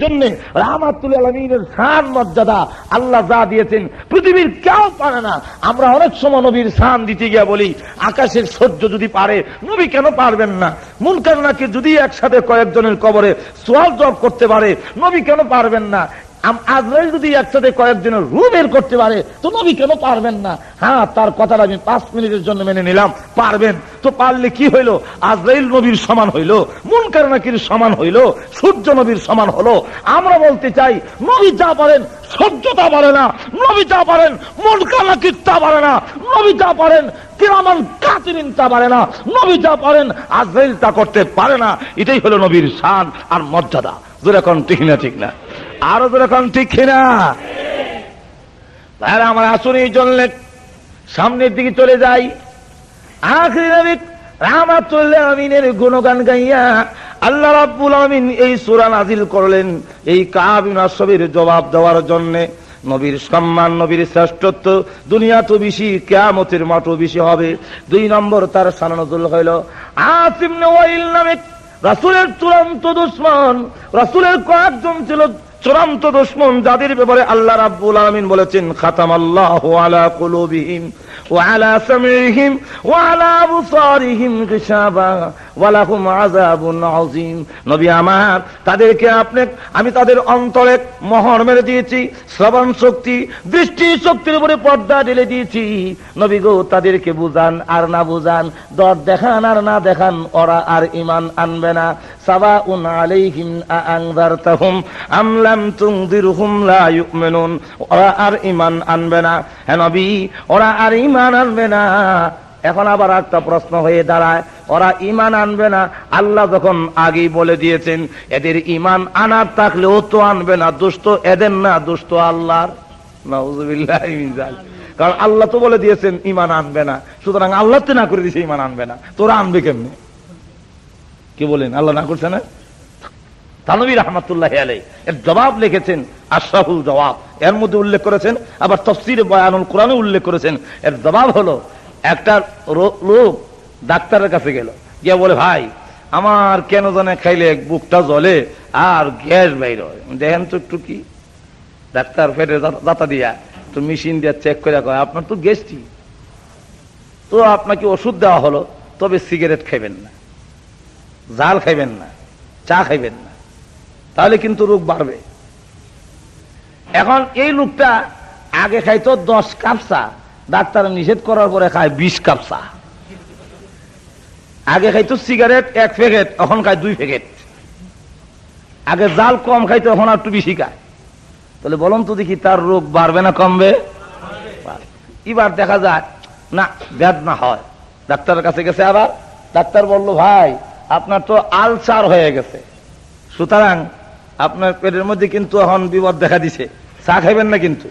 জন্য রাহমাতুল আলমিনের সান মর্যাদা আল্লাহ যা দিয়েছেন, পৃথিবীর কেউ পারে না। আমরা অনেক সময় নবীর সান দিতে গিয়ে বলি, আকাশের সহ্য যদি পারে, নবী কেন পারবেন না? মুনকার নাকি যদি একসাথে কয়েকজনের কবরে সোয়াল জব করতে পারে, নবী কেন পারবেন না? আজরাইল যদি একসাথে কয়েকজনের রু বের করতে পারে, তো নবী কেন পারবেন না? হ্যাঁ তার কথাটা আমি পাঁচ মিনিটের জন্য মেনে নিলাম, পারবেন। তো পারলে কি হইল? আজরাইল নবীর সমান হইল, মুনকার নাকির সমান হইল, সূর্য নবীর সমান হলো। আমরা বলতে চাই, নবী যা পারেন সহ্যতা পারে না। নবী যা পারেন, মুনকার নাকির তা পারে না। নবী যা পারেন, কিরামান কাতিরিন তা পারে না। নবী যা পারেন, আজরাইল তা করতে পারে না। এটাই হলো নবীর শান আর মর্যাদা। যেরকম ঠিক না ঠিক না। আরও যেরকম ঠিক কিনা? ভাইরা, আমার আসুন এই সামনের দিকে চলে যাই। আখরি নবী রাহমাতুল্লাহ আমিনের গুণগান গাইয়া আল্লাহ রাব্বুল আমিন এই সূরা নাজিল করলেন। এই কাবিন আসবের জবাব দেওয়ার জন্য নবীর সম্মান, নবীর শ্রেষ্ঠত্ব দুনিয়া তো বেশি, কেয়ামতের মাঠও বেশি হবে। দুই নম্বর তার সানানজুল হইল আসিম ওয়াইল নামে রাসুলের চূড়ান্ত দুশ্মন, রাসুলের কয়েকজন ছিল চূড়ান্ত দুশ্মন, যাদের ব্যাপারে আল্লাহ রাব্বুল আলমিন বলেছেন খাতাম আল্লাহ আলা কুলুবিহিম। وعلى سمعهم وعلى أبصارهم غشابا ولهم عذاب عظيم নবী আমার তাদেরকে আপনি আমি তাদের অন্তরে মোহর মেরে দিয়েছি শ্রবণ শক্তি দৃষ্টি শক্তির উপরে পর্দা ঢেলে দিয়েছি নবী গো তাদেরকে বুঝান আর না বুঝান দর দেখান আর না দেখান ওরা আর ইমান আনবে না সাবা উন আলাইহিম আনজারতাহুম আম লাম তুনদিরহুম লা ইউমিনুন ওরা আর ইমান আনবে না হে নবী ওরা আর ইমান আনবে না। এখন আবার একটা প্রশ্ন হয়ে দাঁড়ায়। ওরা ইমান আনবে না। আল্লাহ যখন আগেই বলে দিয়েছেন, এদের ইমান আনার থাকলেও তো আনবে না। দুষ্ট এদের না, দুষ্ট আল্লাহর। কারণ আল্লাহ তো বলে দিয়েছেন ইমান আনবে না। সুতরাং আল্লাহ তো না করে দিয়েছে ইমান আনবে না। তোরা আনবে কেমনি? কি বলেন? আল্লাহ না করছে না? তানবী রহমতুল্লাহ আলাই এর জবাব লিখেছেন আশরাফুল জবাব। এর মধ্যে উল্লেখ করেছেন, আবার তফসির বয়ানুল কোরআনে উল্লেখ করেছেন। এর জবাব হলো, একটা লোক ডাক্তারের কাছে গেল। গিয়ে বলে, ভাই, আমার কেন জানে খাইলে বুকটা জ্বলে আর গ্যাস বাইর হয়? দেখেন তো একটু কি? ডাক্তার ফেটে দাতা দিয়া তো মেশিন দিয়ে চেক করে কয়, আপনার তো গ্যাসটি তো আপনাকে ওষুধ দেওয়া হলো, তবে সিগারেট খাইবেন না, জাল খাইবেন না, চা খাইবেন না। তাহলে কিন্তু রোগ বাড়বে। এখন এই লোকটা আগে খাইতো দশ কাপ চা, ডাক্তার নিষেধ করার পরে খায় বিশ কাপ চা। আগে খাইতো সিগারেট এক প্যাকেট এখন খায় দুই প্যাকেট আগে জাল কম খাইতো, এখন আর একটু বেশি খায়। তাহলে বলুন তো দেখি, তার রোগ বাড়বে না কমবে? এবার দেখা যায় না ব্যাদ না হয়। ডাক্তারের কাছে গেছে আবার। ডাক্তার বলল, ভাই, আপনার তো আলসার হয়ে গেছে। সুতরাং আপনার পেটের মধ্যে কিন্তু এখন বিপদ দেখা দিছে। চা খাইবেন না কিন্তু।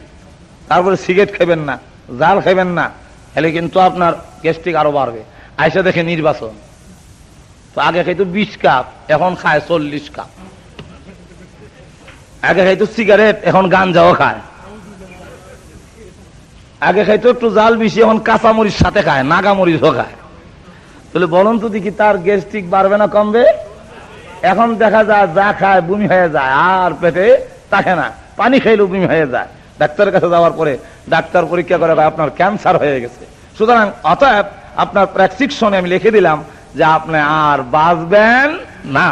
তারপরে সিগারেট খাইবেন না, জাল খাইবেন না এলে কিন্তু আপনার গ্যাস্ট্রিক আরও বাড়বে। আইসা দেখে নির্বাচন। তো আগে খাইতো বিশ কাপ, এখন খায় চল্লিশ কাপ। আগে খাইতো সিগারেট, এখন গাঞ্জাও খায়। আগে খাইতো একটু জাল বেশি এখন কাঁচামরিচ সাথে খায়, নাগামরিচও খায়। তাহলে বলুন তো দেখি তার গ্যাস্ট্রিক বাড়বে না কমবে? এখন দেখা যায়, যা খায় বমি হয়ে যায়, আর পেটে থাকে না। পানি খাইলেও বমি হয়ে যায়। ডাক্তারের কাছে যাওয়ার পরে ডাক্তার পরীক্ষা করে আপনার ক্যান্সার হয়ে গেছে। সুতরাং অতএব আপনার প্রেসক্রিপশনে আমি লিখে দিলাম যে আপনি আর বাঁচবেন না।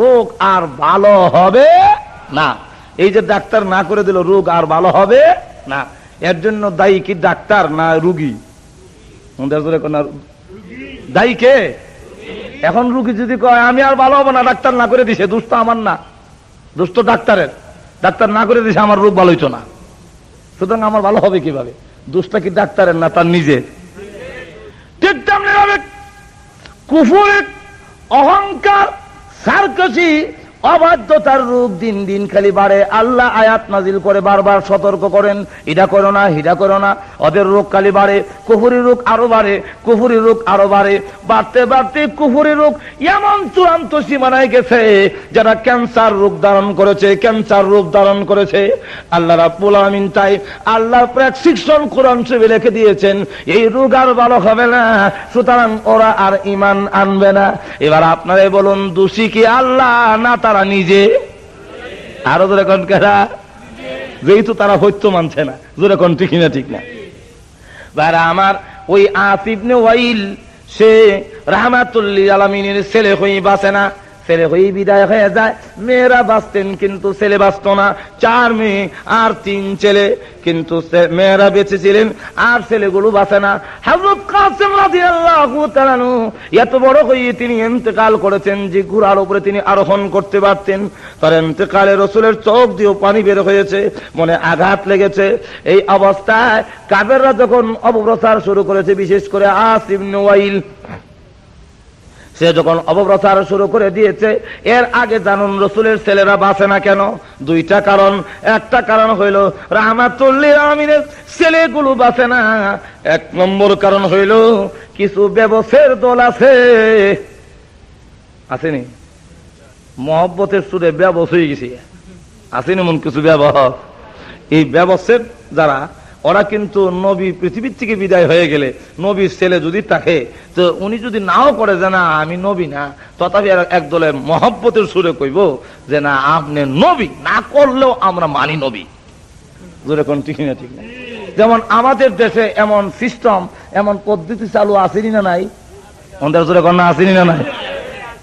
রোগ আর ভালো হবে না। এই যে ডাক্তার না করে দিল, রোগ আর ভালো হবে না। এর জন্য দায়ী কি ডাক্তার না রুগী? দায়ী কে? এখন রুগী যদি কয়, আমি আর ভালো হব না, ডাক্তার না করে দিছে, দুষ্ট আমার না। দুষ্ট ডাক্তারের। ডাক্তার না করে দিছে, আমার রোগ ভালো হইতো না। সুতরাং আমার ভালো হবে কীভাবে? দুষ্টা কি ডাক্তারের না তার নিজের? ঠিক তেমনি কুফুরের অহংকার, সার্কসি অবাধ্যতার রূপ দিন দিন খালি বাড়ে। আল্লাহ আয়াত নাজিল করে বারবার সতর্ক করেন এটা করো না হিটা করো না, ওদের রোগ খালি বাড়ে কুফুরি রোগ আরও বাড়ে কুফুরি রোগ আরও বাড়ে, বাড়তে বাড়তে কুফুরি রোগ এমন চূড়ান্ত সীমানায় গেছে, যারা ক্যান্সার রোগ ধারণ করেছে, ক্যান্সার রোগ ধারণ করেছে। আল্লাহ রাব্বুল আমিন তাই আল্লাহ প্রেসক্রিপশন কোরআন ছবি রেখে দিয়েছেন, এই রোগ আর ভালো হবে না, সুতরাং ওরা আর ইমান আনবে না। এবার আপনারাই বলুন, দোষী কি আল্লাহ, না তারা নিজে। আরও ধরে কন কারা? যেহেতু তারা হইতো মানছে না। জোরে কন ঠিক না ঠিক না। বারা আমার ওই আসিবনে ওয়াইল, সে রাহমাতুল্লিল আলমিনের ছেলে হয়ে বাঁচে না। ছেলে হয়ে বিদায় হয়ে যায়। মেয়েরা বাঁচতেন কিন্তু ছেলে বাঁচত না। চার মেয়ে, আর তিন ছেলে। কিন্তু মেয়েরা বেঁচে ছিলেন, আর ছেলেগুলো বাঁচে না। হজরত কাসেম রাদিয়াল্লাহু তাআলা এত বড় হয়ে তিনি ইন্তেকাল করেছেন যে ঘোড়ার উপরে তিনি আরোহণ করতে পারতেন। তার ইন্তেকালে রসুলের চোখ দিয়ে পানি বের হয়েছে, মনে আঘাত লেগেছে। এই অবস্থায় কাবেররা যখন অপপ্রচার শুরু করেছে, বিশেষ করে আসিম নোয়াইল সে যখন অপপ্রচার শুরু করে দিয়েছে, এর আগে জানুন রসুলের ছেলেরা বাঁচে না কেন? দুইটা কারণ। একটা কারণ হইল, রাহমাতুল্লিল আমিনের ছেলেগুলো বাঁচে না। এক নম্বর কারণ হইল, কিছু ব্যবসের দল আছে। আসেনি? মহব্বতের সুরে ব্যবস হয়ে গেছে। আসেনি মন কিছু ব্যবহার এই ব্যবসের যারা ওরা কিন্তু নবী পৃথিবীর থেকে বিদায় হয়ে গেলে নবীর ছেলে যদি থাকে, তো উনি যদি নাও করে যে না, আমি নবী না, তথাপি একদলে মহব্বতের সুরে কইব যে না, আপনি নবী, না করলেও আমরা মানি নবী। যেরকম ঠিক না ঠিক না। যেমন আমাদের দেশে এমন সিস্টেম এমন পদ্ধতি চালু আসেনি না নাই? আমাদের জোরে কন্যা আসেনি না নাই?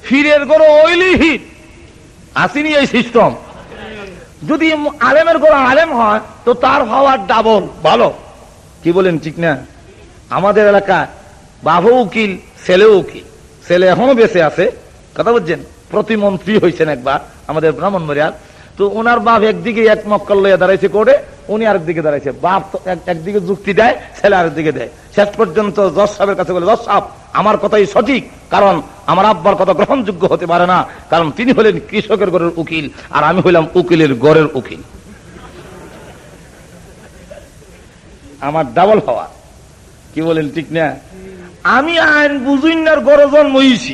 ফিরের গরো ওইলি হিট আসেনি এই সিস্টেম যদি আলেমের গোড়া আলেম হয়, তো তার হওয়ার ডাবল, ভালো। কি বলেন ঠিক না? আমাদের এলাকায় বাবু উকিল, ছেলে উকিল। ছেলে এখনও বেঁচে আছে, কথা বলছেন? প্রতিমন্ত্রী হয়েছেন একবার, আমাদের ব্রাহ্মণবাড়িয়ার তো ওনার বাপ একদিকে এক মক্কল লইয়া দাঁড়াইছে কোর্টে, উনি আরেকদিকে দাঁড়াইছে। বাপ একদিকে যুক্তি দেয়, ছেলে আরেকদিকে দেয়। শেষ পর্যন্ত জজ সাহেবের কাছে বলে, জজ সাহেব, আমার কথাই সঠিক, কারণ আমার আব্বার কথা গ্রহণযোগ্য হতে পারে না, কারণ তিনি হলেন কৃষকের গড়ের উকিল, আর আমি হইলাম উকিলের গড়ের উকিল। আমার ডাবল হওয়া। কি বলেন, ঠিক না? আমি আইন বুঝুইনার গড় জন্ম হইছি।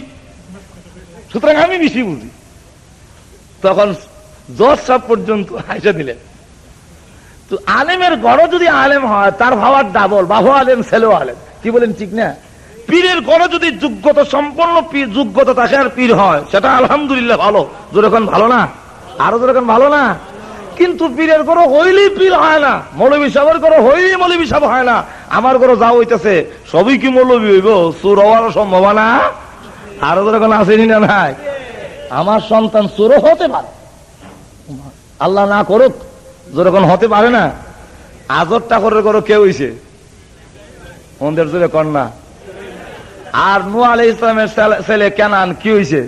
সুতরাং আমি বেশি বুঝি। তখন জজ সাহেব পর্যন্ত হাইসা দিলেন। তো আলেমের গড় যদি আলেম হয়, তার ভাবার ডাবল বাহু আলেম, ছেলেও আলেম। কি বলেন, ঠিক না? পীরের গড়ে যদি যোগ্যতা সম্পন্ন পীর, যোগ্যতা থাকে আর পীর হয়, সেটা আলহামদুলিল্লাহ ভালো। যেরকম ভালো না? আরও যেরকম ভালো না? কিন্তু পীরের গড় হইলেই পীর হয় না। মৌলবী সাহেবের গড় হইলেই মৌলবী সাহেব হয় না। আমার গড় যা হইতেছে, সবই কি মৌলবী হইব? হওয়ার সম্ভাবনা? আরও যেরকম আসেনি না নাই? আমার সন্তান সুর হতে পারে। আল্লাহ না করুক যেরকম হতে পারে না। আজরটা করে করো কেউ হইছে? ওদের জোরে কন্যা আর নু আলী ইসলামের ছেলে কেনান, কি হয়েছে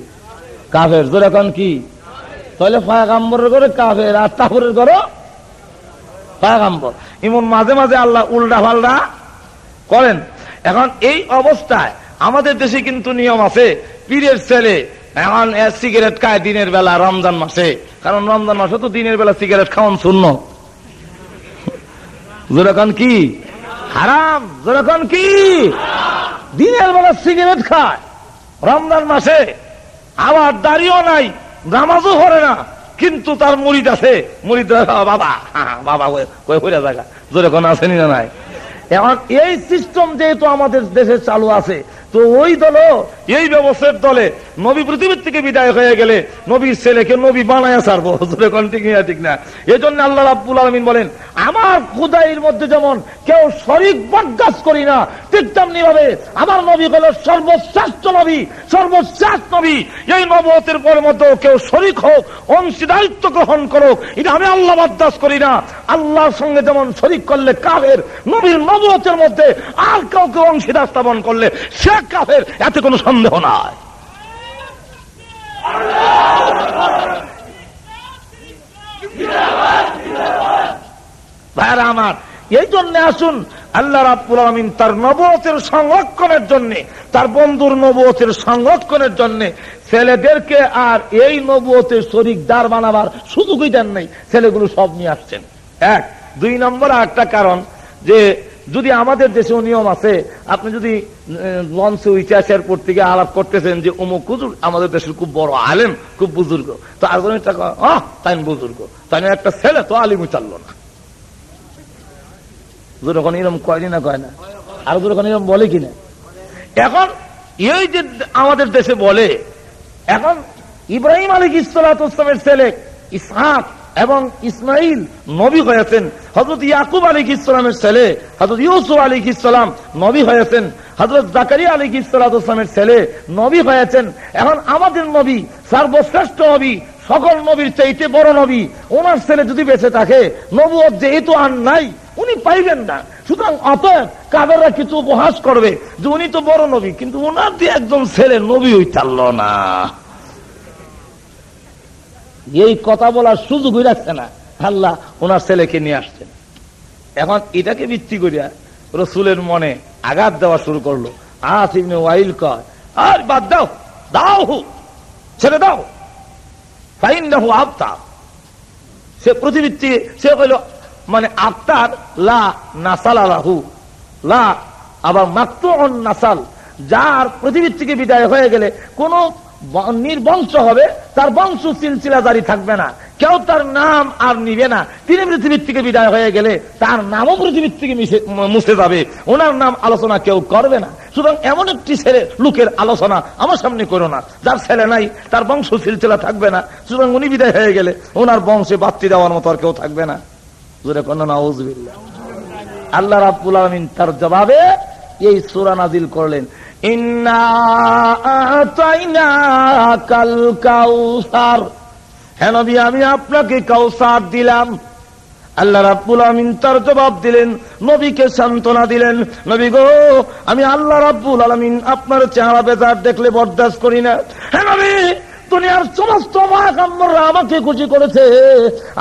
কাফের। যেরকম কি? তাহলে ফায়াগাম্বরের করে কাফের, আর তাহরের করো ফায়াগাম্বর এমন মাঝে মাঝে আল্লাহ উল্টা ফাল্টা করেন। এখন এই অবস্থায় আমাদের দেশে কিন্তু নিয়ম আছে, পীরের ছেলে এখন সিগারেট খায় দিনের বেলা, রমজান মাসে। কারণ রমজান মাসে তো দিনের বেলা সিগারেট খাওয়ান শূন্য। যেরকম কি? হারাম যেরকম কি? দিনের বেলা সিগারেট খায়। রমজান মাসে আবার দাঁড়িয়েও নাই, নামাজও পড়ে না, কিন্তু তার মুড়িদ আছে। মুড়িদ বাবা বাবা হইয়া জায়গা যেরকম আসেনি না নাই? এই সিস্টেম যেহেতু আমাদের দেশে চালু আছে তো ওই দল এই ব্যবস্থার দলে নবী পৃথিবীর থেকে বিদায় হয়ে গেলে নবীর ছেলেকে নবী বানায় সারবো ঠিক না ঠিক না? এই জন্য আল্লাহ রাব্বুল আলমিন বলেন, আমার খুদাইয়ের মধ্যে যেমন কেউ শরিক বরদাস করি না, ঠিক তেমনি ভাবে আমার নবী হল সর্বশ্রেষ্ঠ নবী সর্বশ্রেষ্ঠ নবী। এই নবতের পরের মধ্যে কেউ শরিক হোক, অংশীদারিত্ব গ্রহণ করুক, এটা আমি আল্লাহ বরদাস করি না। আল্লাহর সঙ্গে যেমন শরিক করলে কাবের নবীর নবতের মধ্যে আর কাউকে অংশীদার স্থাপন করলে সে কাফের এতে কোনো সন্দেহ নাই। ভাইরা আমার, এই জন্য আসুন আল্লাহ রাব্বুল আলমিন তার নবতের সংরক্ষণের জন্য, তার বন্ধুর নবতের সংরক্ষণের জন্য ছেলেদেরকে আর এই নবতের শরিক দার বানাবার সুযোগই দেন নাই। ছেলেগুলো সব নিয়ে আসছেন। এক, দুই নম্বর একটা কারণ যে যদি আমাদের দেশে নিয়ম আছে, আপনি যদি লঞ্চে ইতিহাসের পর থেকে আলাপ করতেছেন যে, অমুক হুজুর আমাদের দেশের খুব বড় আলেম, খুব বুজুর্গ। তো আর তাই বুজুর্গ। তাই একটা ছেলে, তো আলিম চাললো না। যখন এরকম কয়নি না কয় না? আর যখন এরকম বলে কিনা? এখন এই যে আমাদের দেশে বলে, এখন ইব্রাহিম আলী ইসলামের ছেলে ইসহাক এবং ইসমাইল নবী হয়েছেন। হজরত ইয়াকুব আলী ইসলামের ছেলে হজরত ইউসুফ আলী ইসলাম নবী হয়েছেন। হজরত জাকারিয়া আলী ইসলামের ছেলে নবী হয়েছেন। এখন আমাদের নবী, সর্বশ্রেষ্ঠ নবী, সকল নবীর চাইতে বড় নবী, ওনার ছেলে যদি বেঁচে থাকে নবুয় যেহেতু আর নাই, উনি পাইবেন না। সুতরাং অতএব কাদেররা কিছু উপহাস করবে যে উনি তো বড় নবী, কিন্তু ওনার দিয়ে একজন ছেলে, নবী চালল না। এই কথা বলার সুযোগই রাখছে না। আল্লাহ ওনার ছেলেকে নিয়ে আসছেন। এখন এটাকে ভিত্তি করিয়া রসুলের মনে আঘাত দেওয়া শুরু করল। ওয়াইল আর বাদ দাও দাও হু, ছেড়ে দাও। ফাইন দাহু আফতার সে পৃথিবীর সে কইল মানে আফতার, লা নাসাল লা আবার মাত্র নাসাল। যার থেকে বিদায় হয়ে গেলে কোন নির্বংশ হবে, তার বংশ সিলসিলা জারি থাকবে না। কেউ তার নাম আর নিবে না। তিনি পৃথিবীর থেকে বিদায় হয়ে গেলে তার নামও পৃথিবীর থেকে মুছে যাবে। ওনার নাম আলোচনা কেউ করবে না। সুতরাং এমন একটি ছেলে, লোকের আলোচনা আমার সামনে করো না। যার ছেলে নাই, তার বংশ সিলসিলা থাকবে না। সুতরাং উনি বিদায় হয়ে গেলে ওনার বংশে বাত্তি দেওয়ার মতো আর কেউ থাকবে না। আল্লাহ রাবুল আলমিন তার জবাবে এই সুরা নাজিল করলেন। হ্যাঁ আমি আপনাকে কাউসার দিলাম। আল্লাহ রাব্বুল আমিন তার জবাব দিলেন, নবীকে সান্ত্বনা দিলেন, নবী গো, আমি আল্লাহ রাব্বুল আলমিন আপনার চেহারা বেজার দেখলে বরদাস্ত করি না। হ্যাঁ নবী দুনিয়ার সমস্ত মাকাম্মররা আমাকে খুশি করেছে।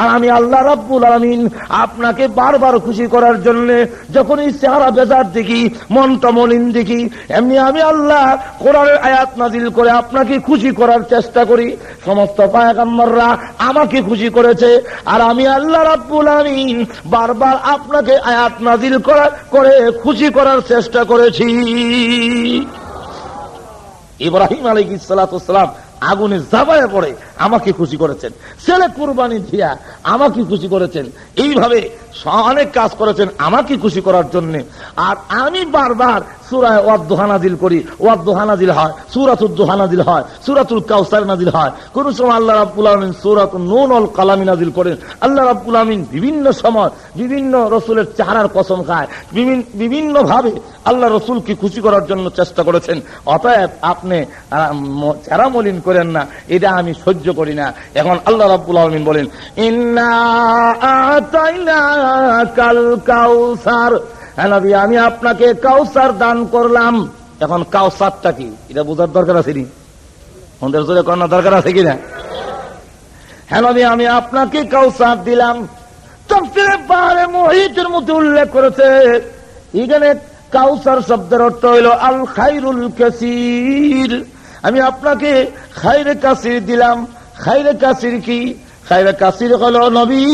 আর আমি আল্লাহ রাব্বুল আলমিন আপনাকে বারবার খুশি করার জন্য যখন এই চেহারা বেজার দেখি, মনটা মলিন দেখি, এমনি আমি আল্লাহ কোরআনের আয়াত নাজিল করে আপনাকে খুশি করার চেষ্টা করি। সমস্ত পায়গাম্বররা আমাকে খুশি করেছে। আর আমি আল্লাহ রাব্বুল আলমিন বারবার আপনাকে আয়াত নাজিল করা, করে খুশি করার চেষ্টা করেছি। ইব্রাহিম আলী ইসালাতাম আগুনে জাবায় পড়ে। আমাকে খুশি করেছেন। ছেলে কুরবানি দিয়া আমাকে খুশি করেছেন। এইভাবে অনেক কাজ করেছেন আমাকে খুশি করার জন্য। আর আমি বারবার সুরায় ওয়াদ্দোহা নাজিল করি। ওয়াদ্দোহা নাজিল হয়, সুরাতুদ্দোহা নাজিল হয়, সুরাতুল কাউসার নাজিল হয়। কোন সময় আল্লাহ রাব্বুল আলমিন সুরাত নুন অল কালামি নাজিল করেন। আল্লাহ রাব্বুল আলমিন বিভিন্ন সময় বিভিন্ন রসুলের চেহারার কসম খায়। বিভিন্ন ভাবে আল্লাহ রসুলকে খুশি করার জন্য চেষ্টা করেছেন। অতএব আপনি চেহারা মলিন করেন না। এটা আমি সহ্য করি না। এখন আল্লাহ রাব্বুল আলমিন বলেন কাল কাউসার। নবী, আমি আপনাকে কাউসার দান করলাম। এখন কাউসারটা কি? এটা বোঝার দরকার আছে নি? আমাদের দরকার আছে কিনা? হ্যাঁ নবী, আমি আপনাকে কাউসার দিলাম। তফসিরে মহিতের মধ্যে উল্লেখ করেছে। এখানে কাউসার শব্দের অর্থ হইল, আল খাইরুল কাসির। আমি আপনাকে খাইরে কাসির দিলাম। খাইরে কাসির কি? খাইরে কাসির হল নবী।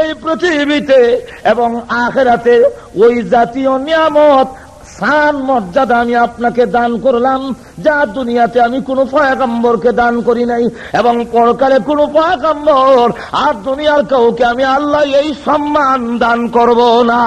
এই পৃথিবীতে এবং আখেরাতে ওই জাতীয় নিয়ামত, সান, মর্যাদা আমি আপনাকে দান করলাম, যা দুনিয়াতে আমি কোন পয়াকাম্বরকে দান করি নাই। এবং পরকালে কোন পয়াকাম্বর আর দুনিয়ার কাউকে আমি আল্লাহ এই সম্মান দান করব না।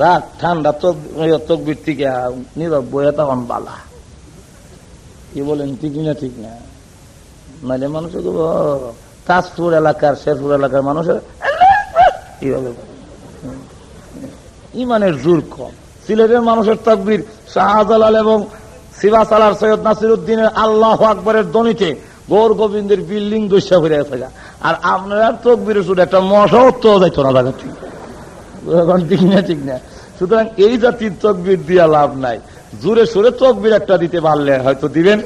রাগ ঠান্ডা তকবির থেকে নীরব বইয়া তখন বালা। কি বলেন, ঠিক না ঠিক না? নাহলে মানুষের তাজপুর এলাকার, শেরপুর এলাকার মানুষের ইমানের জোর কম। সিলেটের মানুষের তকবির শাহজালাল এবং শিবাসালার সৈয়দ নাসির উদ্দিনের আল্লাহ আকবরের দনিতে গৌর গোবিন্দের বিল্ডিং দস্যা ফিরে আর আপনার তকবির শুধু একটা মশাও তো যাইতো না জায়গা থেকে ঠিক না ঠিক না। সুতরাং এই জাতির তকবির দিয়া লাভ নাই। জোরে তকবির একটা দিতে পারলে হয়তো দিবেন,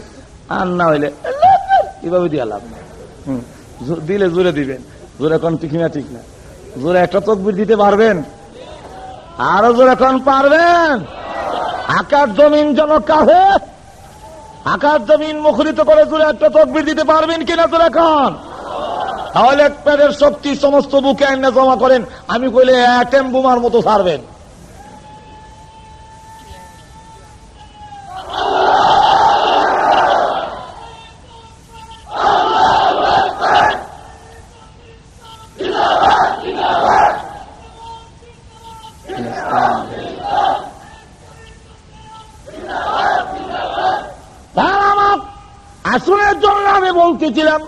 আর না হইলে এভাবে দিয়া লাভ নাই। দিলে জোরে দিবেন। জোরে এখন ঠিক না ঠিক না। জোরে একটা তকবির দিতে পারবেন, আরও জোরে এখন পারবেন। আকার জমিন জনক কাহে? আকার জমিন মুখরিত করে জোরে একটা তকবির দিতে পারবেন কিনা জোরে এখন তাহলে এক প্যারের শক্তি সমস্ত বুকে আইনে জমা করেন। আমি কইলে অ্যাটেম বোমার মতো ছাড়বেন। আসনের জন্য আমি বলতেছিলাম,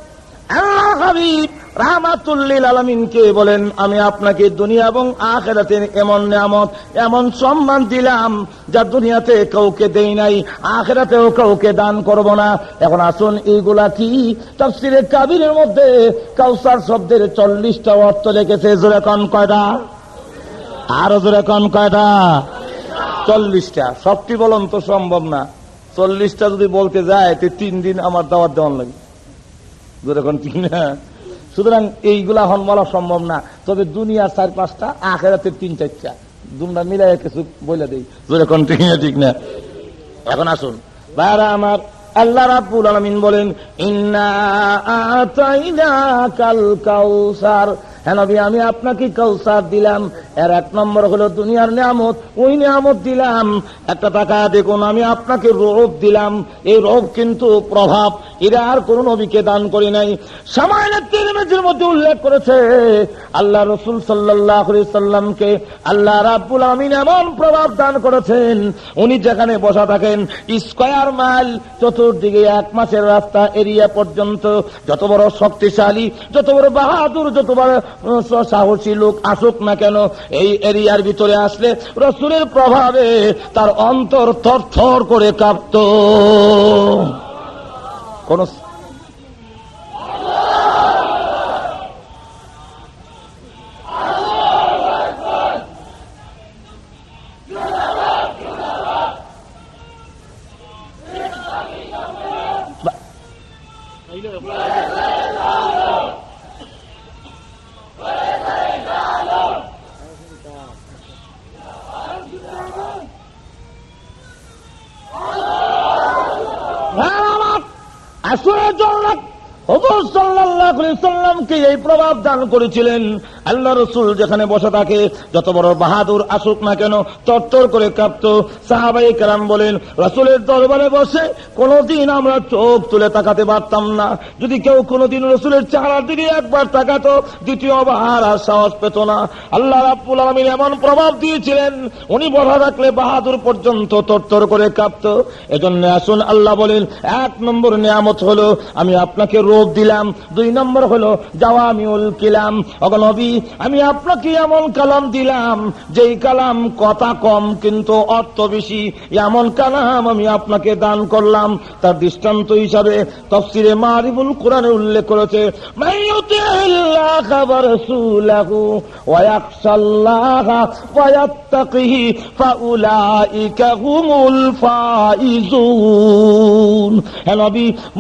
আল্লাহ হাবিব রাহমাতুল্লিল আলমিনকে বলেন, আমি আপনাকে দুনিয়া এবং আখেরাতে এমন নিয়ামত, এমন সম্মান দিলাম, যা দুনিয়াতে কাউকে দেই নাই, আখেরাতেও কাউকে দান করব না। এখন আসুন, এইগুলা কি? তফসিরে কাবিরের মধ্যে কাউসার শব্দের চল্লিশটা অর্থ লেগেছে জোরে কন কয়টা? আরও জোরে কন কয়টা? চল্লিশটা। সবটি বলন তো সম্ভব না। চল্লিশটা যদি বলতে যায়, তো তিন দিন আমার দাওয়াত দেওয়ার লাগে। যেরকম ঠিক না? সুতরাং এইগুলা হন বলা সম্ভব না। তবে দুনিয়ার চার পাঁচটা, আখেরাতের তিন চারটা। দুমরা মিলাই কিছু বলে দিই। যেরকম ঠিক না ঠিক না? এখন আসুন। বাইরা আমার, আল্লাহ রাব্বুল আলমিন বলেন, ইন্না হ্যাঁ নবী, আমি আপনাকে কৌসার দিলাম। এর এক নম্বর হলো দুনিয়ার নিয়ামত। ওই নিয়ামত দিলাম। একটা টাকা দেখুন, আমি আপনাকে রোগ দিলাম। এই রোগ কিন্তু প্রভাব। এরা আর কোন নবীকে দান করি নাই। মধ্যে উল্লেখ করেছে, আল্লাহ রসুল সাল্লাহ সাল্লামকে আল্লাহ রাব্বুল আমিন এমন প্রভাব দান করেছেন, উনি যেখানে বসা থাকেন, স্কয়ার মাইল চতুর্দিকে এক মাসের রাস্তা এরিয়া পর্যন্ত। যত বড় শক্তিশালী, যত বড় বাহাদুর, যত বড় সাহসী লোক আসুক না কেন, এই এরিয়ার ভিতরে আসলে রসুলের প্রভাবে তার অন্তর থর থর করে কাঁপত। কোন আসরের জন্য হজর সাল্লাহ সাল্লামকে এই প্রভাব দান করেছিলেন। আল্লাহ রসুল যেখানে বসে থাকে, যত বড় বাহাদুর আসুক না কেন, তরতর করে কাঁপত। সাহাবাই কালাম বলেন, রসুলের দরবারে বসে কোনদিন আমরা চোখ তুলে তাকাতে পারতাম না। যদি কেউ কোনদিন রসুলের চেহারার দিকে একবার তাকাতো দ্বিতীয়বার আর সাহস পেত না। আল্লাহ রাব্বুল আলমিন এমন প্রভাব দিয়েছিলেন, উনি বসা থাকলে বাহাদুর পর্যন্ত তরতর করে কাঁপত। এজন্য আসুন আল্লাহ বলেন, এক নম্বর নিয়ামত হলো, আমি আপনাকে রোগ দিলাম। দুই নম্বর হলো, জাওয়ামিউল কিলাম। অগনবী আমি আপনাকে এমন কালাম দিলাম, যেই কালাম কথা কম কিন্তু অর্থ বেশি। এমন কালাম আমি আপনাকে দান করলাম। তার দৃষ্টান্ত হিসাবে তফসিরে মারিবুল কোরআনে উল্লেখ করেছে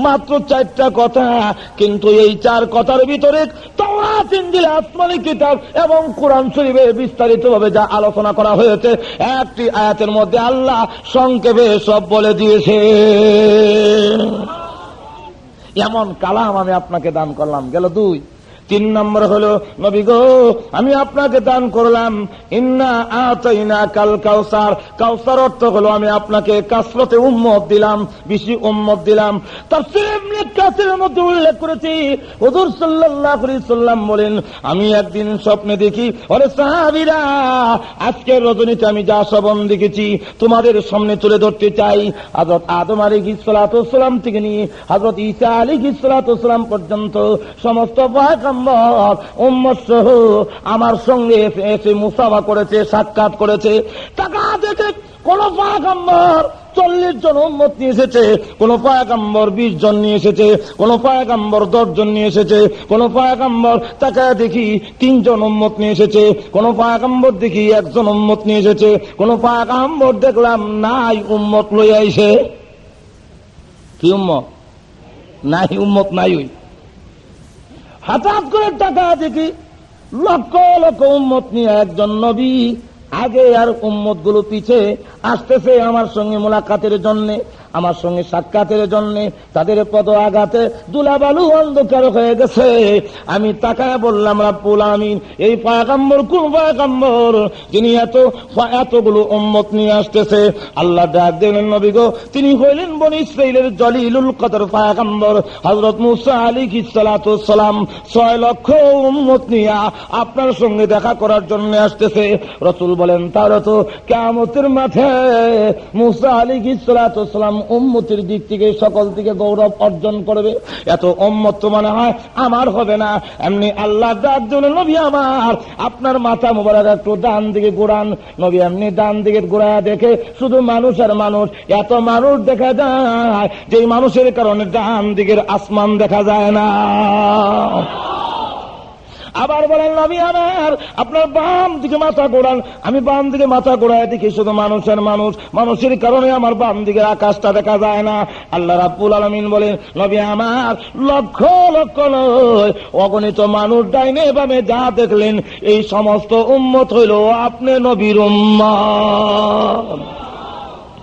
মাত্র চারটা কথা, কিন্তু এই চার কথার ভিতরে তিন ইনজিল আসমানি কিতাব এবং কোরআন শরীফে বিস্তারিত ভাবে যা আলোচনা করা হয়েছে, একটি আয়াতের মধ্যে আল্লাহ সংক্ষেপে সব বলে দিয়েছে। এমন কালাম আমি আপনাকে দান করলাম। গেল দুই। তিন নম্বর হলো, নবী গো, আমি আপনাকে দান করলাম। ইন্না আতাইনা কাল কাউসার। কাউসার অর্থ হলো, আমি আপনাকে কাসরতে উম্মত দিলাম, বেশি উম্মত দিলাম। তাফসীরের মধ্যে উল্লেখ করেছি। হুজুর সাল্লাল্লাহু আলাইহি সাল্লাম বলেন, আমি একদিন স্বপ্নে দেখি, ওরে সাহাবীরা, আজকের রজনীতে আমি যা স্বপন দেখেছি, তোমাদের সামনে তুলে ধরতে চাই। হযরত আদম আলাইহিস সালাতু সালাম থেকে নিয়ে, হযরত ঈসা আলাইহিস সালাতু সালাম পর্যন্ত সমস্ত পয়গম্বর উম্মত সহ আমার সঙ্গে এসে মুসাফা করেছে, সাক্ষাৎ করেছে। টাকা দেখে কোন পয়গম্বর চল্লিশ জন উম্মত নিয়ে এসেছে, কোন পায়গাম্বর বিশ জন নিয়ে এসেছে, কোন পায়গাম্বর দশ জন নিয়ে এসেছে, কোন পায়গাম্বর তাকে দেখি তিনজন উম্মত নিয়ে এসেছে, কোন পায়গাম্বর দেখি একজন উম্মত নিয়ে এসেছে, কোন পায়গাম্বর দেখলাম নাই উম্মত লই আইছে কি উম্মত? নাই উম্মত নাই ওই। হঠাৎ করে টাকা দেখি লক্ষ লক্ষ উম্মত নিয়ে একজন নবী আগে আর উম্মতগুলো পিছে আসতেছে আমার সঙ্গে মোলাকাতের জন্য। আমার সঙ্গে সাক্ষাতের জন্য তাদের পদ আঘাতে দুলাবালু অন্ধকার হয়ে গেছে। আমি তাকায় বললাম, রাব্বুল আমিন এই পায়গাম্বর কোন পায়গাম্বর যিনি এত, এতগুলো উম্মত নিয়ে আসতেছে? আল্লাহ ডাক দিলেন, নবী গো, তিনি হইলেন বনি ইসরাইলের জলিলুল কদর পায়গাম্বর। হযরত মুসা সালাতু সালাম ছয় লক্ষ উম্মত নিয়ে আপনার সঙ্গে দেখা করার জন্য আসতেছে। রসুল বলেন, তাহলে তো কেমতের মাঠে মুসা আলী সালাম উম্মতির দিক থেকে সকল থেকে গৌরব অর্জন করবে। এত উম্মত তো মনে হয় আমার হবে না। এমনি আল্লাহ ডাক দিল নবী আমার। আপনার মাথা মোবারক একটু ডান দিকে ঘোরান। নবী এমনি ডান দিকে ঘোরা দেখে শুধু মানুষ আর মানুষ। এত মানুষ দেখা যায় যে মানুষের কারণে ডান দিকের আসমান দেখা যায় না। আবার বলেন, নবী আমার, আপনার বাম দিকে মাথা গোড়ান। আমি বাম দিকে মাথা গোড়ায় দেখি শুধু মানুষের মানুষ। মানুষের কারণে আমার বাম দিকে আকাশটা দেখা যায় না। আল্লাহ রাব্বুল আলমিন বলেন, নবী আমার, লক্ষ লক্ষ নয়। অগণিত মানুষ ডাইনে বামে যা দেখলেন, এই সমস্ত উম্মত হইল আপনি নবীর উম্মত।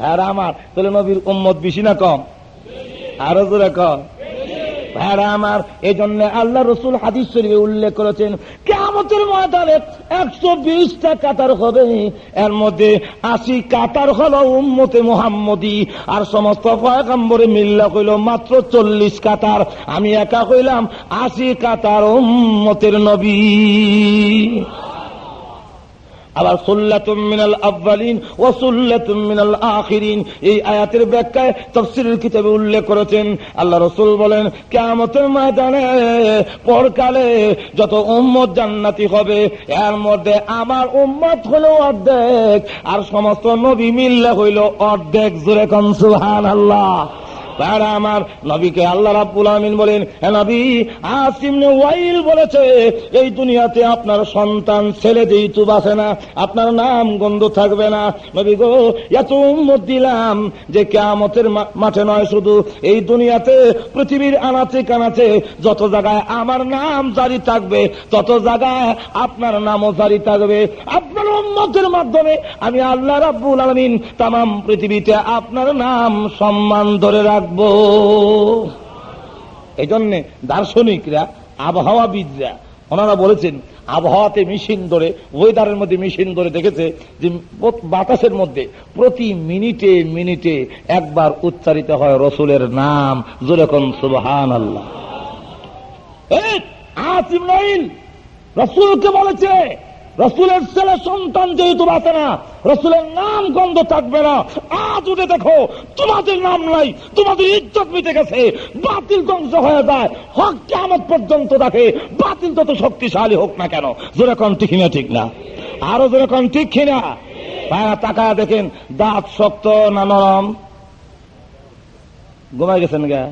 আর আমার, তাহলে নবীর উম্মত বেশি না কম? আরও জোরে কম। ভাইরা আমার এই জন্য আল্লাহ রসুল হাদিস শরীফে উল্লেখ করেছেন কেমতের ময়দানে একশো বিশটা কাতার হবে। এর মধ্যে আশি কাতার হল উম্মতে মোহাম্মদী। আর সমস্ত পয়গাম্বরে মিল্লা হইল মাত্র চল্লিশ কাতার। আমি একা হইলাম আশি কাতার উম্মতের নবী। আবার সুল্লাতুম মিনাল আব্বালিন ও সুল্লাতুম মিনাল আখিরিন। এই আয়াতের ব্যাখ্যায় তফসিলের কিতাবে উল্লেখ করেছেন, আল্লাহ রসুল বলেন কেমতের ময়দানে পরকালে যত উম্মত জান্নাতি হবে, এর মধ্যে আমার উম্মত হলো অর্ধেক, আর সমস্ত নবী মিল্লা হইল অর্ধেক। জোরে কনসুহান আল্লাহ তারা আমার নবীকে আল্লাহ রাব্বুল আমিন বলেন নবী আসিমনে ওয়াইল বলেছে, এই দুনিয়াতে আপনার সন্তান ছেলে যেহেতু বাসে না, আপনার নাম গন্ধ থাকবে না। নবী গো এত উম্মত দিলাম, যে কেয়ামতের মাঠে নয় শুধু, এই দুনিয়াতে পৃথিবীর আনাচে কানাচে যত জায়গায় আমার নাম জারি থাকবে, তত জায়গায় আপনার নামও জারি থাকবে। আপনার উম্মতের মাধ্যমে আমি আল্লাহ রাব্বুল আলমিন তাম পৃথিবীতে আপনার নাম সম্মান ধরে রাখব। এই জন্যে দার্শনিকরা, আবহাওয়াবিদরা, ওনারা বলেছেন, আবহাওয়াতে মেশিন ধরে ওয়েদারের মধ্যে মেশিন ধরে দেখেছে যে বাতাসের মধ্যে প্রতি মিনিটে মিনিটে একবার উচ্চারিত হয় রসুলের নাম। যেরকম সুবহান আল্লাহ রসুলকে বলেছে রসুলের ছেলে সন্তান যেহেতু বাঁচে না, রসুলের নাম গন্ধ থাকবে না। আজ উঠে দেখো, তোমাদের নাম নাই, তোমাদের ইজ্জত মিটে গেছে। বাতিল ধ্বংস হয়ে যায়। হক কেমন পর্যন্ত দেখে, বাতিল তত শক্তিশালী হোক না কেন, যেরকম ঠিক না ঠিক না। আরও যেরকম ঠিক কিনা ভাইয়া টাকা দেখেন, দাঁত শক্ত না নরম? ঘুমাই গেছেন গা?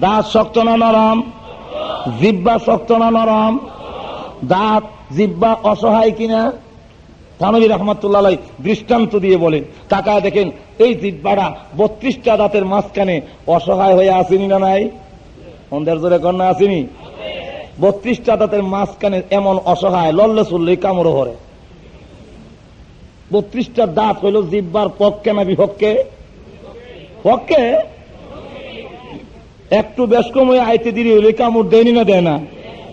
দাঁত শক্ত না নরম? জিব্বা শক্ত না নরম? দাঁত জিব্বা অসহায় কিনা? থানবী রহমতুল্লাহ দৃষ্টান্ত দিয়ে বলেন, তাকায় দেখেন, এই জিব্বাটা বত্রিশটা দাঁতের মাঝখানে অসহায় হয়ে আসেনি না নাই? অন্ধের জোরে কন্যা আসেনি? বত্রিশটা দাঁতের মাঝখানে এমন অসহায়, লল্লে চললে কামড় হরে বত্রিশটা দাঁত হইল জিব্বার পক্ষে না বিপক্ষে? পক্ষে? একটু বেশ কম আইতে দিদি হইলে কামড় দেয়নি না দেয় না?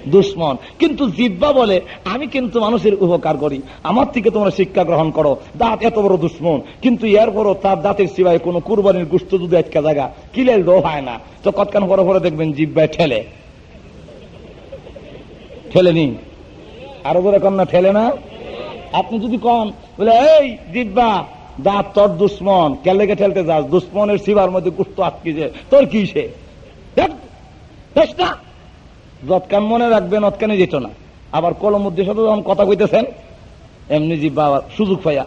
দুশ্মন। কিন্তু জিব্বা বলে, আমি কিন্তু মানুষের উপকার করি। আমার থেকে তোমরা শিক্ষা গ্রহণ করো। দাঁত এত বড় দুশ্মন। কিন্তু এরপরও তার দাঁতের সিবাই কোন কুরবানির গুস্ত যদি আটকা জায়গা কিলেল দো হয় না? তো কতক্ষণ পরে পরে দেখবেন জিব্বায় ঠেলে। ঠেলেনি আরও বলে কন না, ঠেলে না? আপনি যদি কন, বলে, এই জিব্বা, দাঁত তোর দুশ্মন। কেলেকে ঠেলতে যাস? দুশ্মনের শিবার মধ্যে গুস্ত আটকিছে তোর কি সে? না। যৎকান মনে রাখবেন অতকানে যেত না। আবার কলম উদ্দেশ্য যখন কথা কইতেছেন, এমনি জি বাবা সুযোগ পাইয়া।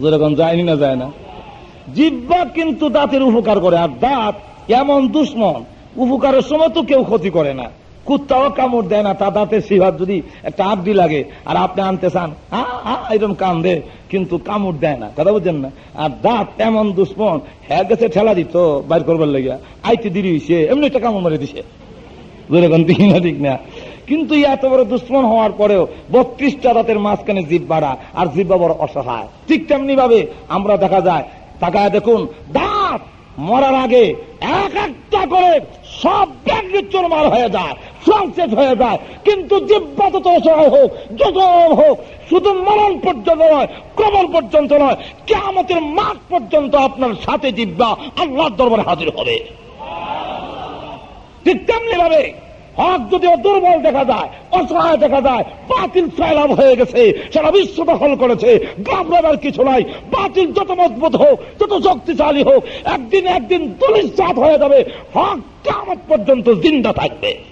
যেরকম যায়নি না যায় না। জিব্বা কিন্তু দাঁতের উপকার করে, আর দাঁত এমন দুশ্মন, উপকারের সময় তো কেউ ক্ষতি করে না। কুত্তাও কামড় দেয় না তা দাঁতের সিভার যদি একটা আড্ডি লাগে, আর আপনি আনতে চান এরকম কাম দে কিন্তু কামড় দেয় না, কথা বুঝছেন না। আর দাঁত এমন দুশ্মন হ্যাঁ গেছে ঠেলা দিত, বাইর করবার লেগে আইতে দিদি হয়েছে এমনি একটা কামড় মারে দিছে। ঠিক না কিন্তু এত বড় দুশ্মন হওয়ার পরেও বত্রিশটা দাঁতের মাঝখানে জীব বাড়া, আর জিব্বা বড় অসহায়। ঠিক তেমনি ভাবে আমরা দেখা যায়, তাকায় দেখুন, দাঁত মরার আগে এক একটা করে সব ব্যাগ চোরমার হয়ে যায়। সব হয়ে যায়। কিন্তু জিব্বা তত অসহায় হোক, যত হোক, শুধু মরণ পর্যন্ত নয়, কবর পর্যন্ত নয় কেমতের মাঠ পর্যন্ত আপনার সাথে জিব্বা আল্লাহর দরবারে হাজির হবে। ঠিক তেমনি ভাবে হক যদিও দুর্বল দেখা যায়, অসহায় দেখা যায়, বাতিল সয়লাভ হয়ে গেছে, সারা বিশ্ব দখল করেছে, ঘাবড়াবার কিছু নাই, বাতিল যত মজবুত হোক, যত শক্তিশালী হোক, একদিন একদিন দলিশাত হয়ে যাবে, হক কামত পর্যন্ত জিন্দা থাকবে।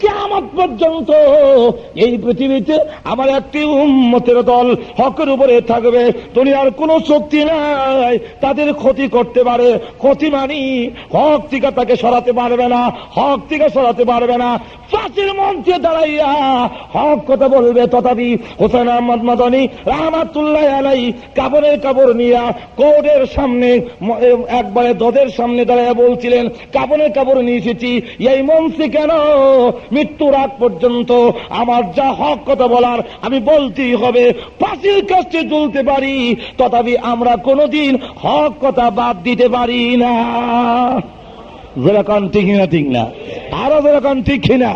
কিয়ামত পর্যন্ত এই পৃথিবীতে আমার একটি উম্মতের দল হকের উপরে থাকবে। দুনিয়ার কোনো শক্তি নাই। তাদের ক্ষতি করতে পারে। ক্ষতি মানি হক থেকে তাকে সরাতে পারবে না। হক থেকে সরাতে পারবে না। ফাঁসির মঞ্চে দাঁড়াইয়া হক কথা বলবে। তথাপি হোসেন আহমদ মাদানী রহমাতুল্লাহ আলাই কাপড়ের কাপড় নিয়া কোর্টের সামনে একবারে দদের সামনে দাঁড়াইয়া বলছিলেন, কাপড়ের কাপড় নিয়ে এসেছি। এই মঞ্চে কেন মৃত্যুর আগ পর্যন্ত আমার যা হক কথা বলার আমি বলতেই হবে। ফাঁসির কাছে চলতে পারি, তথাপি আমরা কোনোদিন হক কথা বাদ দিতে পারি না। যেরকম ঠিক না ঠিক না। আরও যেরকম ঠিক না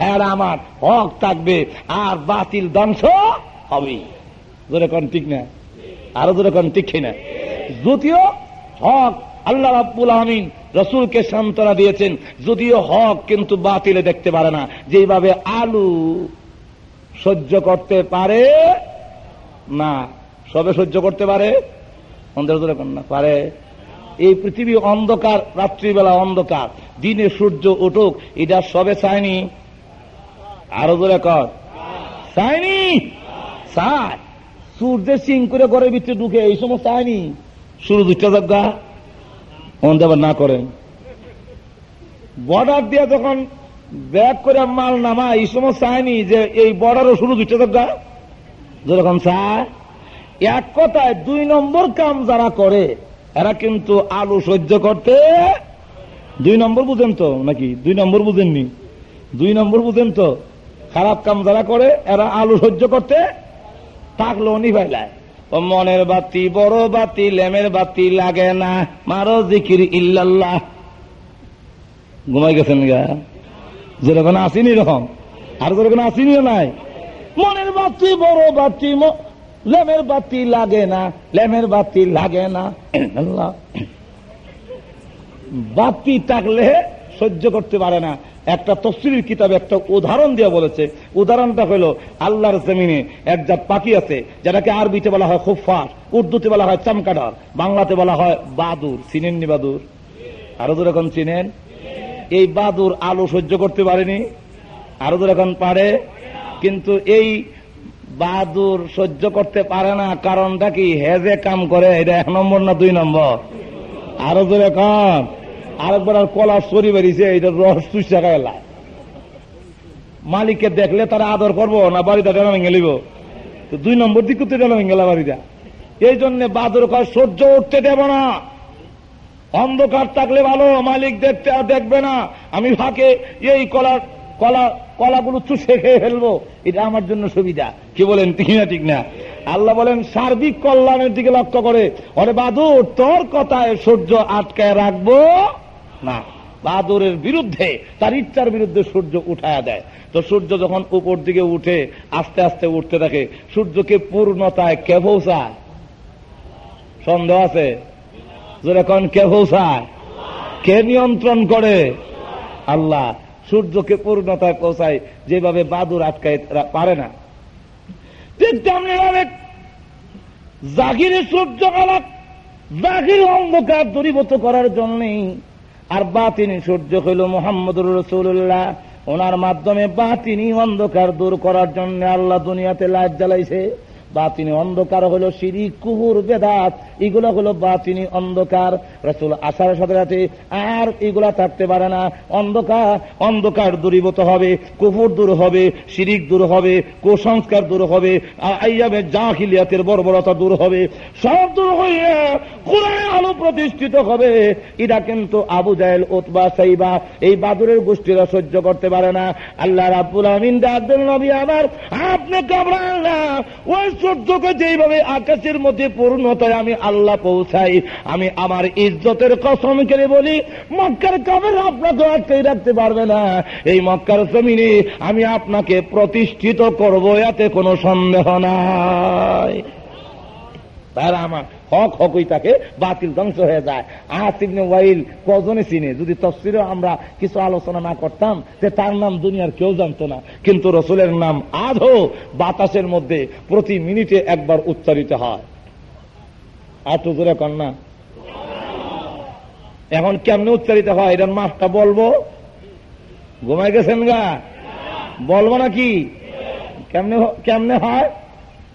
হ্যাঁ আমার হক থাকবে আর বাতিল ধ্বংস হবে যেরকম ঠিক না, আরও যেরকম ঠিক না যদিও হক আল্লাহ রাব্বুল আমিন রসুলকে সান্ত্বনা দিয়েছেন, যদিও হক কিন্তু বাতিলে দেখতে পারে না যেভাবে আলু সহ্য করতে পারে না। সবে সহ্য করতে পারে? অন্ধের না, পারে। এই পৃথিবী অন্ধকার, রাত্রিবেলা অন্ধকার, দিনে সূর্য উঠুক, এটা সবে চায়নি আরও জোরে কর। চায়নি চায় সূর্যের সিং করে ঘরের ভিতরে ঢুকে এই সময় চায়নি শুরু দুটা অন্ধ আবার না করেন বর্ডার দিয়ে যখন ব্যাগ করে মাল নামা, এই সময় চায়নি যে এই বর্ডারও শুরু দুটা জায়গা যেরকম চায় এক কথায় দুই নম্বর কাম যারা করে, এরা কিন্তু আলু সহ্য করতে দুই নম্বর বুঝেন তো নাকি? দুই নম্বর বুঝেননি। দুই নম্বর বুঝেন তো, খারাপ কাম যারা করে, এরা আলু সহ্য করতে থাকল নিভাইলায় ও মনের বাতি, বড় বাতি, লেমের বাতি লাগে না। মারো জিকির ইল্লাল্লাহ। ঘুমাই গেছেন গা? যেরকম আসিনি এরকম। আর যেরকম আসিনি নাই। মনের বাতি, বড় বাতি লেমের বাতি লাগে না। লেমের বাতি লাগে না। বাতি থাকলে সহ্য করতে পারে না। একটা তফসিলের কিতাবে একটা উদাহরণ দিয়ে বলেছে। উদাহরণটা হলো, আল্লাহর জমিনে এক জাত পাখি আছে, যেটাকে আরবিতে বলা হয় খুফার উর্দুতে বলা হয় চামকাডার বাংলাতে বলা হয় বাদুর। চিনেননি বাদুর? আরও যেরকম চিনেন? এই বাদুর আলো সহ্য করতে পারেনি, আরও যেরকম পারে, কিন্তু এই বাদুর সহ্য করতে পারে না, কারণটা কি? হেজে কাম করে, এটা এক নম্বর না দুই নম্বর? আরও কম আরেকবার আর কলা সরি বেরিয়েছে এটা রস চুষা খাইলায় মালিককে দেখলে তারা আদর করব না বাড়িটা ডেলা ভেঙে লিব দুই নম্বর দিক তো ডেলা ভেঙে বাড়িটা। এই জন্য বাদুর কয়, সহ্য উঠতে দেব না। অন্ধকার থাকলে ভালো, মালিক দেখতে আর দেখবে না। আমি ফাঁকে এই কলা কলা, কলাগুলো চুষে খেয়ে ফেলব। এটা আমার জন্য সুবিধা। কি বলেন, ঠিক না ঠিক না? আল্লাহ বলেন, সার্বিক কল্যাণের দিকে লক্ষ্য করে। অরে বাদুর, তোর কথায় সূর্য আটকায় রাখব। না। বাদুরের বিরুদ্ধে, তার ইচ্ছার বিরুদ্ধে সূর্য উঠায়া দেয়। তো সূর্য যখন উপর দিকে উঠে, আস্তে আস্তে উঠতে থাকে, সূর্যকে পূর্ণতায় কে পৌঁছায়? সন্দেহ আছে? যেরকম কে পৌঁছায়? কে নিয়ন্ত্রণ করে? আল্লাহ। সূর্যকে পূর্ণতায় পৌঁছায়, যেভাবে বাদুর আটকায় পারে না। ঠিক তেমনি ভাবে জাগিরে সূর্য আলাপ জাগির অন্ধকার দূরীভূত করার জন্যই আর বাতিনি সূর্য হইল মোহাম্মদুর রসুল্লাহ ওনার মাধ্যমে বাতিনি অন্ধকার দূর করার জন্য আল্লাহ দুনিয়াতে লাইট জ্বালাইছে। বাতিনি অন্ধকার হইল সিঁড়ি কুহুর, বেদাত, এগুলো হলো বাতিনি অন্ধকার। রসুল আসার সাথে সাথে আর এগুলা থাকতে পারে না। অন্ধকার অন্ধকার দূরীভূত হবে, কুহুর দূর হবে, শিরিক দূর হবে, কুসংস্কার দূর হবে আইয়াবে জাহিলিয়াতের বর্বরতা দূর হবে। সব দূর হইয়া কোরআন আলো প্রতিষ্ঠিত হবে। এটা কিন্তু আবু জাহেল ওতবা সাইবা এই বাদুরের গোষ্ঠীরা সহ্য করতে পারে না। আল্লাহ রাব্বুল আমিন ডাকবেন নবী আমার আপনি ঘাবড়ান না। ওই সূর্যকে যেইভাবে আকাশের মধ্যে পূর্ণতায় আমি আল্লাহ পৌঁছাই, আমি আমার ইজ্জতের কসম করে বলি, মক্কার কাবের আপনাকে আটকে রাখতে পারবে না। এই মক্কার জমিনে আমি আপনাকে প্রতিষ্ঠিত করব, এতে কোনো সন্দেহ নাই। তাহলে আমার হক হকই তাকে বাতিল ধ্বংস হয়ে যায়। আসিবনে ওয়াইল কজনে চিনে? যদি তফসিরে আমরা কিছু আলোচনা না করতাম যে তার নাম দুনিয়ার কেউ জানতো না। কিন্তু রসুলের নাম আজও বাতাসের মধ্যে প্রতি মিনিটে একবার উচ্চারিত হয়। আর তো জোরে কন্যা এখন কেমনে উচ্চারিত হয়? এটার মাসটা বলব? ঘুমাই গেছেন গা? বলব নাকি? কেমনে কেমনে হয়?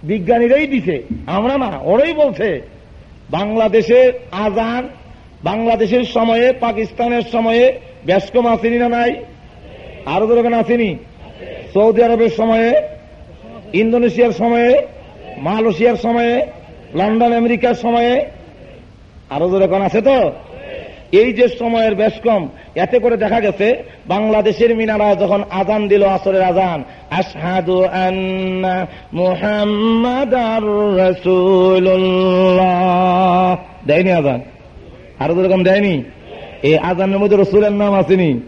বিজ্ঞানীরাই দিছে। আমরা না, ওরাই বলছে বাংলাদেশের আজান, বাংলাদেশের সময়ে, পাকিস্তানের সময়ে ব্যস্কম আসেনি না নাই? আরও দরকার আসেনি সৌদি আরবের সময়ে, ইন্দোনেশিয়ার সময়ে, মালয়েশিয়ার সময়ে, লন্ডন, আমেরিকার সময়ে, আরও দরকার আছে তো? এই যে সময়ের বেশ কম এতে করে দেখা গেছে, বাংলাদেশের মিনারা যখন আজান দিল আসরের আজান আশহাদু আন্না মুহাম্মাদার রাসূলুল্লাহ। দেয়নি আজান আরও যেরকম দেয়নি? এই আজানের মধ্যে রসুলের নাম আসেনি।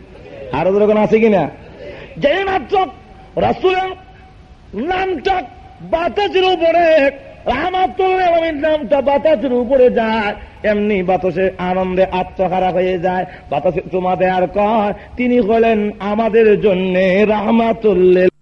আরও যেরকম আছে কিনা? যে মাত্র রসুলের নামটা বাতাসের উপরে রাহমাতুল্লাহ আলামিন নামটা বাতাসের উপরে যায়, এমনি বাতাসের আনন্দে আত্মহারা হয়ে যায়। বাতাসে তোমাদের আর কয়, তিনি হলেন আমাদের জন্যে রাহমাতুল্লাহ